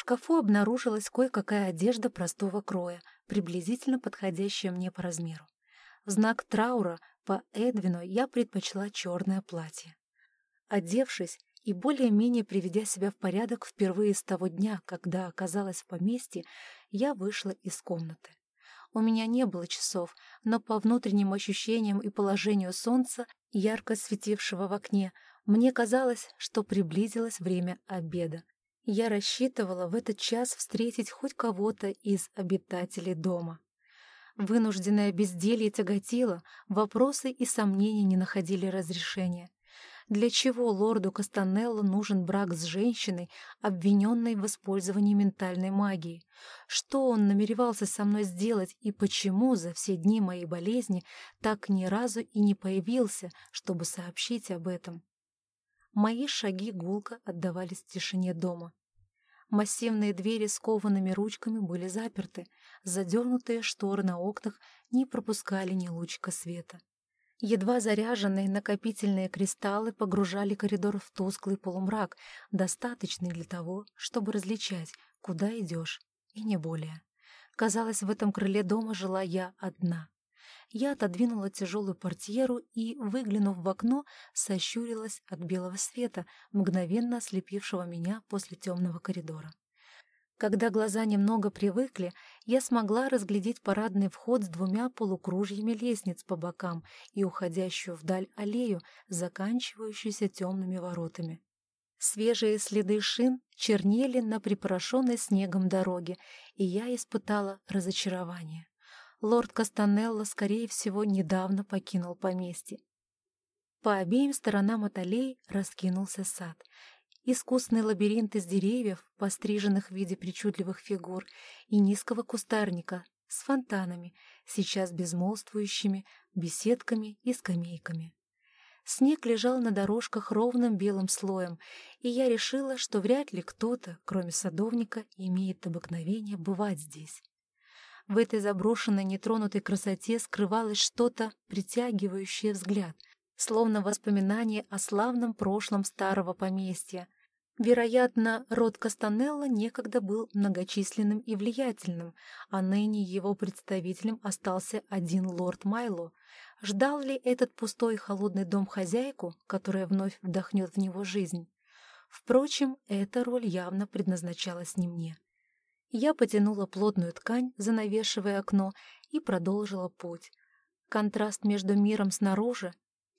шкафу обнаружилась кое-какая одежда простого кроя, приблизительно подходящая мне по размеру. В знак траура по Эдвину я предпочла черное платье. Одевшись и более-менее приведя себя в порядок впервые с того дня, когда оказалась в поместье, я вышла из комнаты. У меня не было часов, но по внутренним ощущениям и положению солнца, ярко светившего в окне, мне казалось, что приблизилось время обеда. Я рассчитывала в этот час встретить хоть кого-то из обитателей дома. Вынужденное безделье тяготило, вопросы и сомнения не находили разрешения. Для чего лорду Кастанелло нужен брак с женщиной, обвиненной в использовании ментальной магии? Что он намеревался со мной сделать и почему за все дни моей болезни так ни разу и не появился, чтобы сообщить об этом? Мои шаги гулко отдавались в тишине дома. Массивные двери с коваными ручками были заперты, задернутые шторы на окнах не пропускали ни лучика света. Едва заряженные накопительные кристаллы погружали коридор в тусклый полумрак, достаточный для того, чтобы различать, куда идешь, и не более. Казалось, в этом крыле дома жила я одна. Я отодвинула тяжелую портьеру и, выглянув в окно, сощурилась от белого света, мгновенно ослепившего меня после темного коридора. Когда глаза немного привыкли, я смогла разглядеть парадный вход с двумя полукружьями лестниц по бокам и уходящую вдаль аллею, заканчивающуюся темными воротами. Свежие следы шин чернели на припорошенной снегом дороге, и я испытала разочарование. Лорд Кастанелло, скорее всего, недавно покинул поместье. По обеим сторонам от аллей раскинулся сад, искусный лабиринт из деревьев, постриженных в виде причудливых фигур, и низкого кустарника с фонтанами, сейчас безмолвствующими, беседками и скамейками. Снег лежал на дорожках ровным белым слоем, и я решила, что вряд ли кто-то, кроме садовника, имеет обыкновение бывать здесь. В этой заброшенной нетронутой красоте скрывалось что-то, притягивающее взгляд — словно воспоминание о славном прошлом старого поместья. Вероятно, род Кастанелло некогда был многочисленным и влиятельным, а ныне его представителем остался один лорд Майло. Ждал ли этот пустой холодный дом хозяйку, которая вновь вдохнет в него жизнь? Впрочем, эта роль явно предназначалась не мне. Я потянула плотную ткань, занавешивая окно, и продолжила путь. Контраст между миром снаружи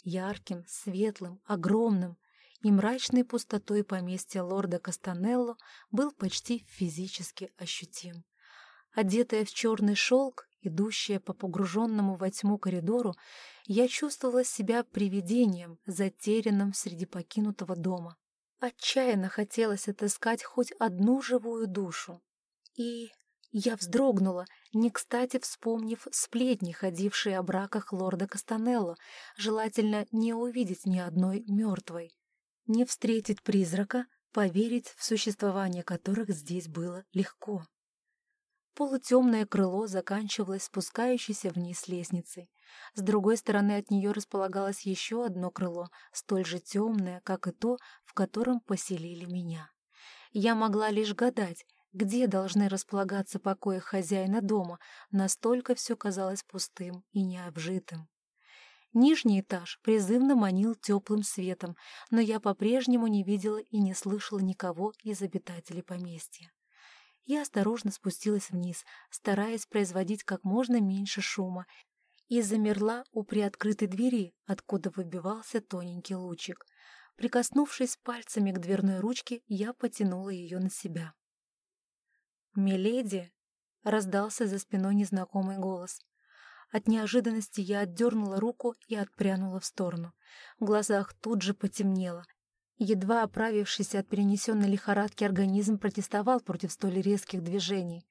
ярким, светлым, огромным и мрачной пустотой поместья лорда Кастанелло был почти физически ощутим. Одетая в черный шелк, идущая по погруженному во тьму коридору, я чувствовала себя привидением, затерянным среди покинутого дома. Отчаянно хотелось отыскать хоть одну живую душу. И я вздрогнула, не кстати вспомнив сплетни, ходившие о браках лорда Кастанелло, желательно не увидеть ни одной мертвой, не встретить призрака, поверить в существование которых здесь было легко. Полутемное крыло заканчивалось спускающейся вниз лестницей. С другой стороны от нее располагалось еще одно крыло, столь же темное, как и то, в котором поселили меня. Я могла лишь гадать, где должны располагаться покои хозяина дома, настолько все казалось пустым и необжитым. Нижний этаж призывно манил теплым светом, но я по-прежнему не видела и не слышала никого из обитателей поместья. Я осторожно спустилась вниз, стараясь производить как можно меньше шума, и замерла у приоткрытой двери, откуда выбивался тоненький лучик. Прикоснувшись пальцами к дверной ручке, я потянула ее на себя. «Миледи!» — раздался за спиной незнакомый голос. От неожиданности я отдернула руку и отпрянула в сторону. В глазах тут же потемнело. Едва оправившийся от перенесенной лихорадки организм протестовал против столь резких движений.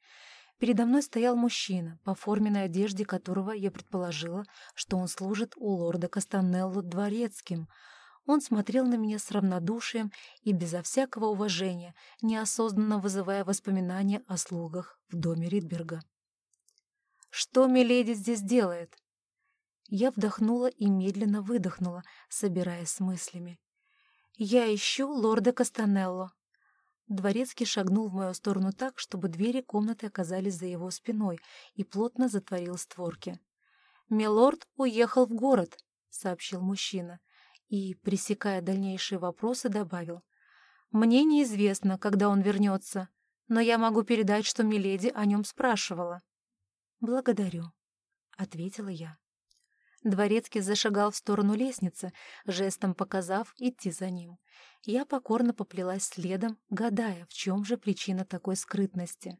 Передо мной стоял мужчина, по форменной одежде которого я предположила, что он служит у лорда Кастанелло дворецким — он смотрел на меня с равнодушием и безо всякого уважения, неосознанно вызывая воспоминания о слугах в доме Ридберга. «Что миледи здесь делает?» Я вдохнула и медленно выдохнула, собираясь с мыслями. «Я ищу лорда Кастанелло». Дворецкий шагнул в мою сторону так, чтобы двери комнаты оказались за его спиной, и плотно затворил створки. «Милорд уехал в город», — сообщил мужчина, и, пресекая дальнейшие вопросы, добавил. «Мне неизвестно, когда он вернется, но я могу передать, что Миледи о нем спрашивала». «Благодарю», — ответила я. Дворецкий зашагал в сторону лестницы, жестом показав идти за ним. Я покорно поплелась следом, гадая, в чем же причина такой скрытности.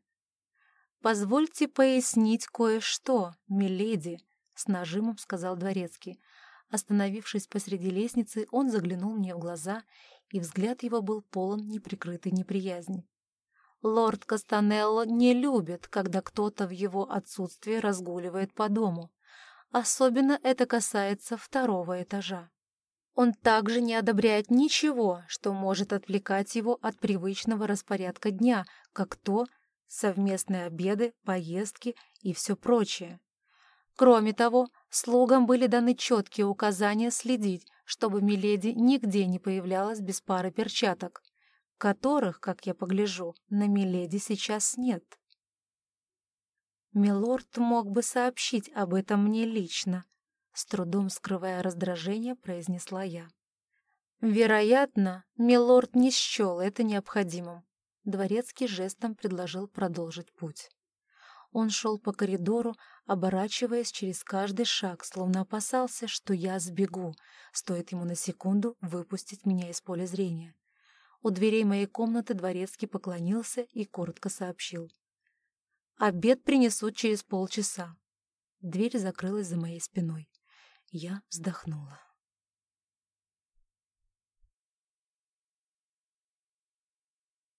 «Позвольте пояснить кое-что, миледи», — с нажимом сказал Дворецкий. Остановившись посреди лестницы, он заглянул мне в глаза, и взгляд его был полон неприкрытой неприязни. «Лорд Кастанелло не любит, когда кто-то в его отсутствии разгуливает по дому. Особенно это касается второго этажа. Он также не одобряет ничего, что может отвлекать его от привычного распорядка дня, как то совместные обеды, поездки и все прочее. Кроме того, слугам были даны четкие указания следить, чтобы Миледи нигде не появлялась без пары перчаток, которых, как я погляжу, на Миледи сейчас нет. Милорд мог бы сообщить об этом мне лично, с трудом скрывая раздражение, произнесла я. Вероятно, милорд не счел это необходимым. Дворецкий жестом предложил продолжить путь. Он шел по коридору, оборачиваясь через каждый шаг, словно опасался, что я сбегу, стоит ему на секунду выпустить меня из поля зрения. У дверей моей комнаты дворецкий поклонился и коротко сообщил. Обед принесут через полчаса. Дверь закрылась за моей спиной. Я вздохнула.